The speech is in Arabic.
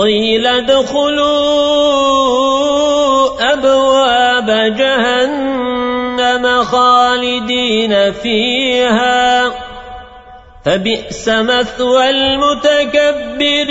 قيل ادخلوا أبواب جهنم خالدين فيها فبئس مثوى المتكبر